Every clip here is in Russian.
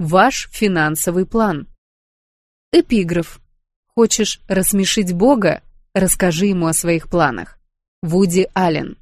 Ваш финансовый план. Эпиграф. Хочешь рассмешить Бога? Расскажи ему о своих планах. Вуди Аллен.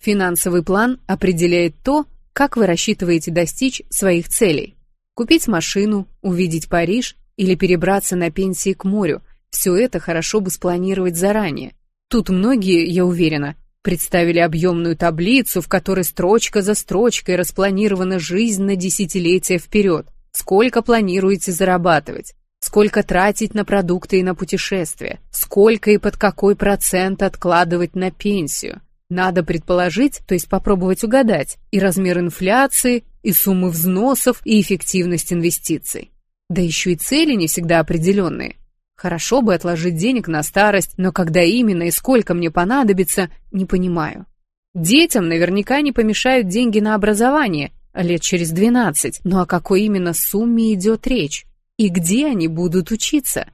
Финансовый план определяет то, как вы рассчитываете достичь своих целей. Купить машину, увидеть Париж или перебраться на пенсии к морю – все это хорошо бы спланировать заранее. Тут многие, я уверена, представили объемную таблицу, в которой строчка за строчкой распланирована жизнь на десятилетия вперед. Сколько планируете зарабатывать? Сколько тратить на продукты и на путешествия? Сколько и под какой процент откладывать на пенсию? Надо предположить, то есть попробовать угадать, и размер инфляции, и суммы взносов, и эффективность инвестиций. Да еще и цели не всегда определенные. Хорошо бы отложить денег на старость, но когда именно и сколько мне понадобится, не понимаю. Детям наверняка не помешают деньги на образование, лет через 12, но о какой именно сумме идет речь? И где они будут учиться?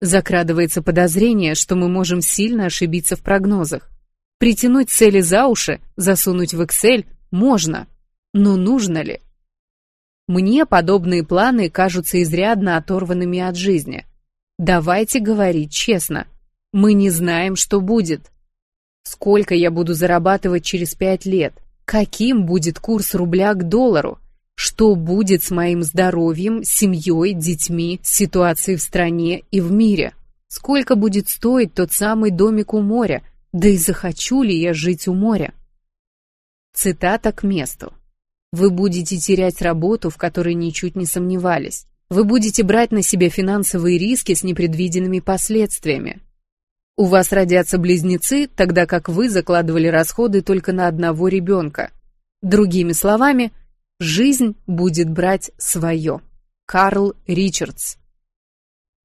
Закрадывается подозрение, что мы можем сильно ошибиться в прогнозах. Притянуть цели за уши, засунуть в Excel можно, но нужно ли? Мне подобные планы кажутся изрядно оторванными от жизни. Давайте говорить честно. Мы не знаем, что будет. Сколько я буду зарабатывать через пять лет? Каким будет курс рубля к доллару? Что будет с моим здоровьем, семьей, детьми, ситуацией в стране и в мире? Сколько будет стоить тот самый домик у моря? Да и захочу ли я жить у моря? Цитата к месту. Вы будете терять работу, в которой ничуть не сомневались. Вы будете брать на себя финансовые риски с непредвиденными последствиями. У вас родятся близнецы, тогда как вы закладывали расходы только на одного ребенка. Другими словами – Жизнь будет брать свое. Карл Ричардс.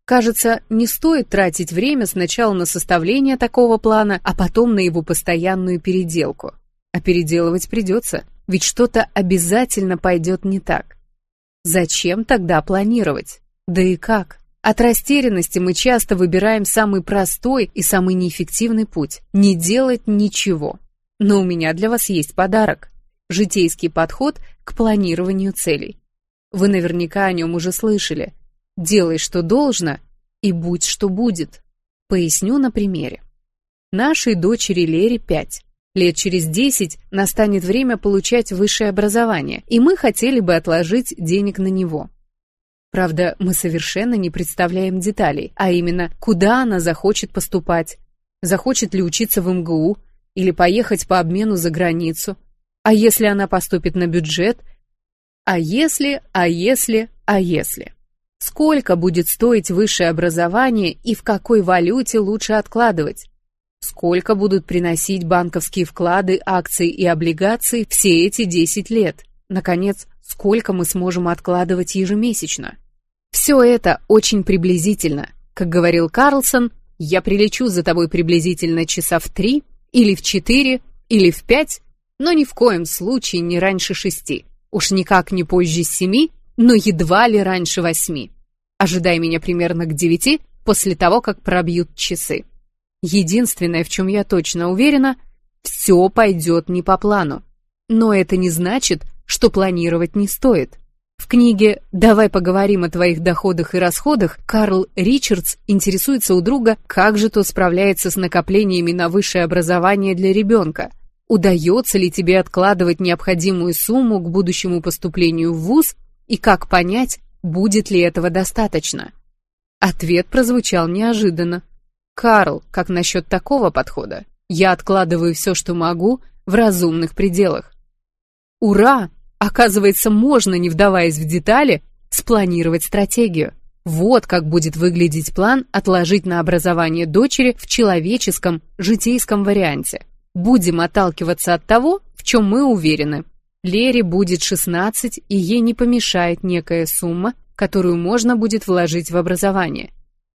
Кажется, не стоит тратить время сначала на составление такого плана, а потом на его постоянную переделку. А переделывать придется, ведь что-то обязательно пойдет не так. Зачем тогда планировать? Да и как? От растерянности мы часто выбираем самый простой и самый неэффективный путь – не делать ничего. Но у меня для вас есть подарок житейский подход к планированию целей. Вы наверняка о нем уже слышали. Делай, что должно, и будь, что будет. Поясню на примере. Нашей дочери Лере 5. Лет через 10 настанет время получать высшее образование, и мы хотели бы отложить денег на него. Правда, мы совершенно не представляем деталей, а именно, куда она захочет поступать, захочет ли учиться в МГУ или поехать по обмену за границу, а если она поступит на бюджет? А если, а если, а если? Сколько будет стоить высшее образование и в какой валюте лучше откладывать? Сколько будут приносить банковские вклады, акции и облигации все эти 10 лет? Наконец, сколько мы сможем откладывать ежемесячно? Все это очень приблизительно. Как говорил Карлсон, я прилечу за тобой приблизительно часа в три, или в четыре, или в пять, но ни в коем случае не раньше шести. Уж никак не позже семи, но едва ли раньше восьми. Ожидай меня примерно к девяти, после того, как пробьют часы. Единственное, в чем я точно уверена, все пойдет не по плану. Но это не значит, что планировать не стоит. В книге «Давай поговорим о твоих доходах и расходах» Карл Ричардс интересуется у друга, как же тот справляется с накоплениями на высшее образование для ребенка. Удается ли тебе откладывать необходимую сумму к будущему поступлению в ВУЗ и как понять, будет ли этого достаточно? Ответ прозвучал неожиданно. «Карл, как насчет такого подхода? Я откладываю все, что могу, в разумных пределах». «Ура! Оказывается, можно, не вдаваясь в детали, спланировать стратегию. Вот как будет выглядеть план отложить на образование дочери в человеческом, житейском варианте. Будем отталкиваться от того, в чем мы уверены. Лере будет 16, и ей не помешает некая сумма, которую можно будет вложить в образование.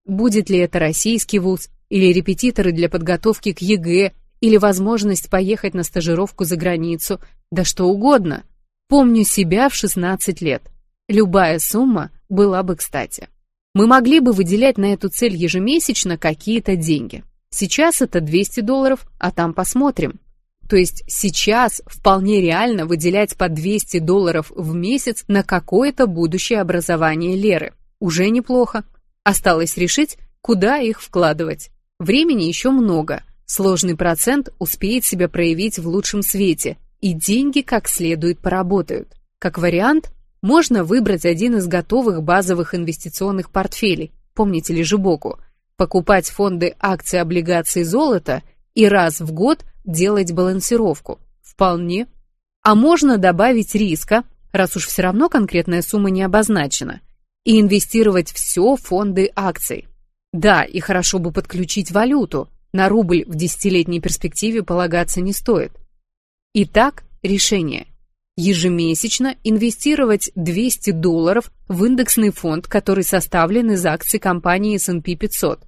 Будет ли это российский вуз, или репетиторы для подготовки к ЕГЭ, или возможность поехать на стажировку за границу, да что угодно. Помню себя в 16 лет. Любая сумма была бы кстати. Мы могли бы выделять на эту цель ежемесячно какие-то деньги. Сейчас это 200 долларов, а там посмотрим. То есть сейчас вполне реально выделять по 200 долларов в месяц на какое-то будущее образование Леры. Уже неплохо. Осталось решить, куда их вкладывать. Времени еще много. Сложный процент успеет себя проявить в лучшем свете, и деньги как следует поработают. Как вариант, можно выбрать один из готовых базовых инвестиционных портфелей, помните ли Жибоку, покупать фонды акций, облигаций, золота и раз в год делать балансировку. Вполне. А можно добавить риска, раз уж все равно конкретная сумма не обозначена, и инвестировать все в фонды акций. Да, и хорошо бы подключить валюту, на рубль в десятилетней перспективе полагаться не стоит. Итак, решение. Ежемесячно инвестировать 200 долларов в индексный фонд, который составлен из акций компании S&P 500.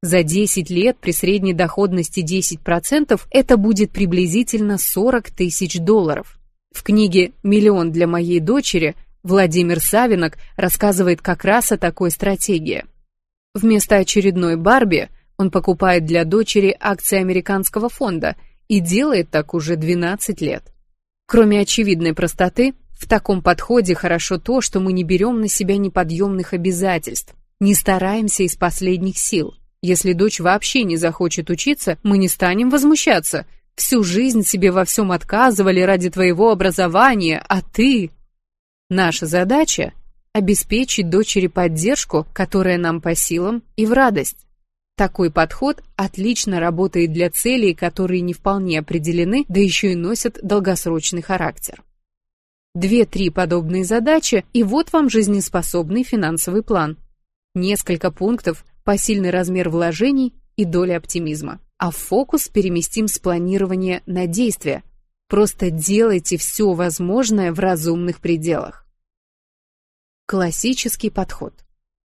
За 10 лет при средней доходности 10% это будет приблизительно 40 тысяч долларов. В книге «Миллион для моей дочери» Владимир Савинок рассказывает как раз о такой стратегии. Вместо очередной Барби он покупает для дочери акции американского фонда и делает так уже 12 лет. Кроме очевидной простоты, в таком подходе хорошо то, что мы не берем на себя неподъемных обязательств, не стараемся из последних сил – если дочь вообще не захочет учиться, мы не станем возмущаться. Всю жизнь себе во всем отказывали ради твоего образования, а ты... Наша задача — обеспечить дочери поддержку, которая нам по силам и в радость. Такой подход отлично работает для целей, которые не вполне определены, да еще и носят долгосрочный характер. Две-три подобные задачи, и вот вам жизнеспособный финансовый план. Несколько пунктов, посильный размер вложений и доля оптимизма. А фокус переместим с планирования на действие. Просто делайте все возможное в разумных пределах. Классический подход.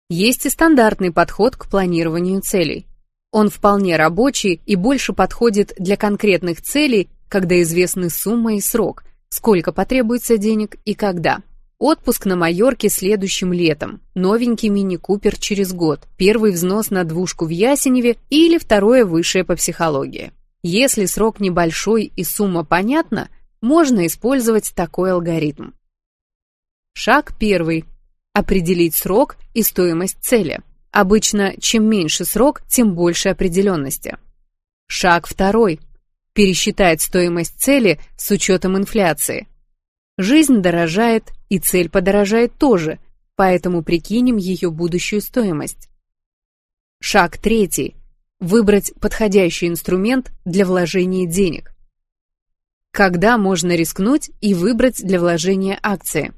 Есть и стандартный подход к планированию целей. Он вполне рабочий и больше подходит для конкретных целей, когда известны сумма и срок, сколько потребуется денег и когда. Отпуск на Майорке следующим летом, новенький мини-купер через год, первый взнос на двушку в Ясеневе или второе высшее по психологии. Если срок небольшой и сумма понятна, можно использовать такой алгоритм. Шаг первый. Определить срок и стоимость цели. Обычно, чем меньше срок, тем больше определенности. Шаг второй. Пересчитать стоимость цели с учетом инфляции. Жизнь дорожает, и цель подорожает тоже, поэтому прикинем ее будущую стоимость. Шаг третий. Выбрать подходящий инструмент для вложения денег. Когда можно рискнуть и выбрать для вложения акции?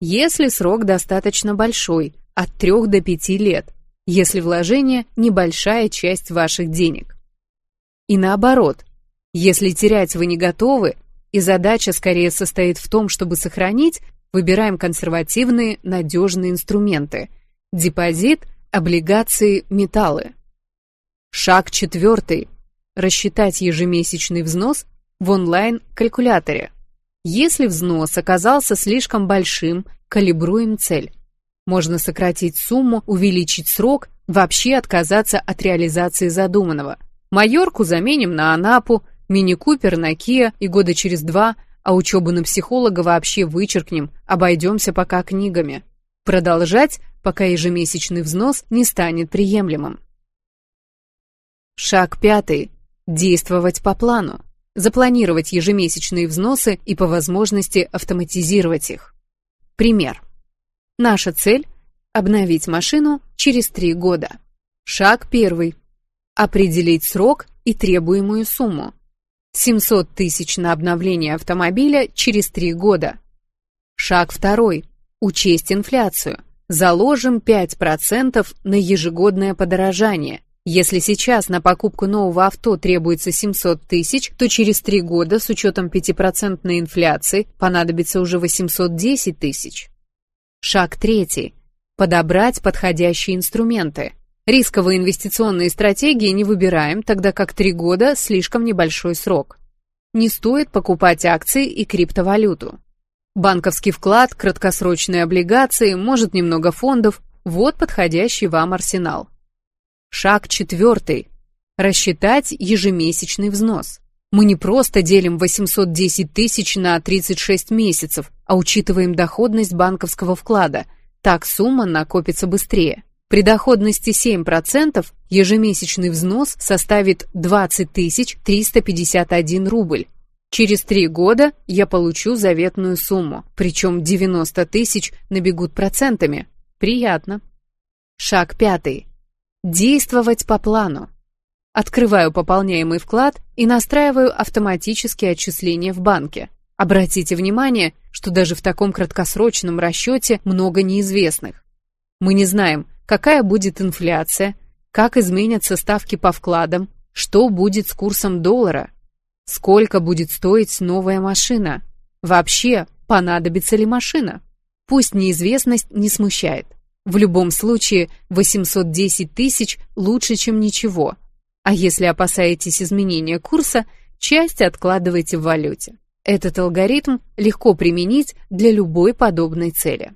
Если срок достаточно большой, от 3 до 5 лет, если вложение – небольшая часть ваших денег. И наоборот, если терять вы не готовы, и задача скорее состоит в том, чтобы сохранить, выбираем консервативные, надежные инструменты. Депозит, облигации, металлы. Шаг четвертый. Рассчитать ежемесячный взнос в онлайн-калькуляторе. Если взнос оказался слишком большим, калибруем цель. Можно сократить сумму, увеличить срок, вообще отказаться от реализации задуманного. Майорку заменим на Анапу, Мини-Купер на Kia и года через два, а учебу на психолога вообще вычеркнем, обойдемся пока книгами. Продолжать, пока ежемесячный взнос не станет приемлемым. Шаг пятый. Действовать по плану. Запланировать ежемесячные взносы и по возможности автоматизировать их. Пример. Наша цель – обновить машину через три года. Шаг первый. Определить срок и требуемую сумму. 700 тысяч на обновление автомобиля через три года. Шаг второй. Учесть инфляцию. Заложим 5% на ежегодное подорожание. Если сейчас на покупку нового авто требуется 700 тысяч, то через три года с учетом 5% инфляции понадобится уже 810 тысяч. Шаг третий. Подобрать подходящие инструменты. Рисковые инвестиционные стратегии не выбираем, тогда как три года – слишком небольшой срок. Не стоит покупать акции и криптовалюту. Банковский вклад, краткосрочные облигации, может немного фондов – вот подходящий вам арсенал. Шаг четвертый. Рассчитать ежемесячный взнос. Мы не просто делим 810 тысяч на 36 месяцев, а учитываем доходность банковского вклада. Так сумма накопится быстрее. При доходности 7% ежемесячный взнос составит 20 351 рубль. Через три года я получу заветную сумму, причем 90 тысяч набегут процентами. Приятно. Шаг пятый. Действовать по плану. Открываю пополняемый вклад и настраиваю автоматические отчисления в банке. Обратите внимание, что даже в таком краткосрочном расчете много неизвестных. Мы не знаем, какая будет инфляция, как изменятся ставки по вкладам, что будет с курсом доллара, сколько будет стоить новая машина, вообще понадобится ли машина. Пусть неизвестность не смущает. В любом случае 810 тысяч лучше, чем ничего. А если опасаетесь изменения курса, часть откладывайте в валюте. Этот алгоритм легко применить для любой подобной цели.